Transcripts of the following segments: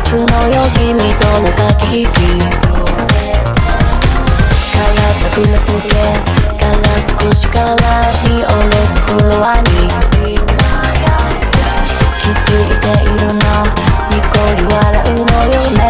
スのよ君との駆け引き体くまついてから少しから見下ろすフロアに気づいているのにこり笑うのよね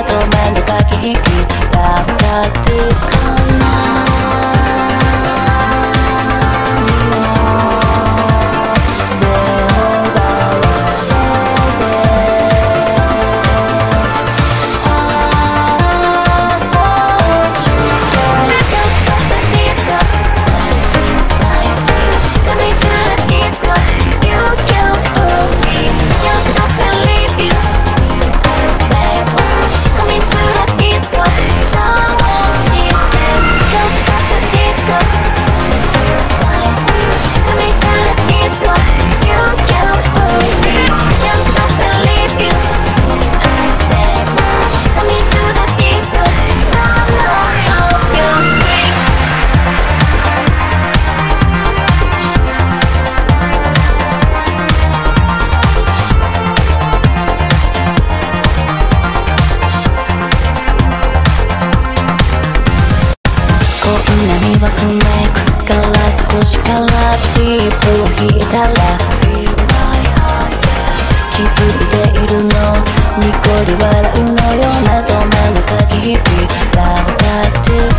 気づいているの？にこり笑うのよ。まとめの駆け引きラブタッチ。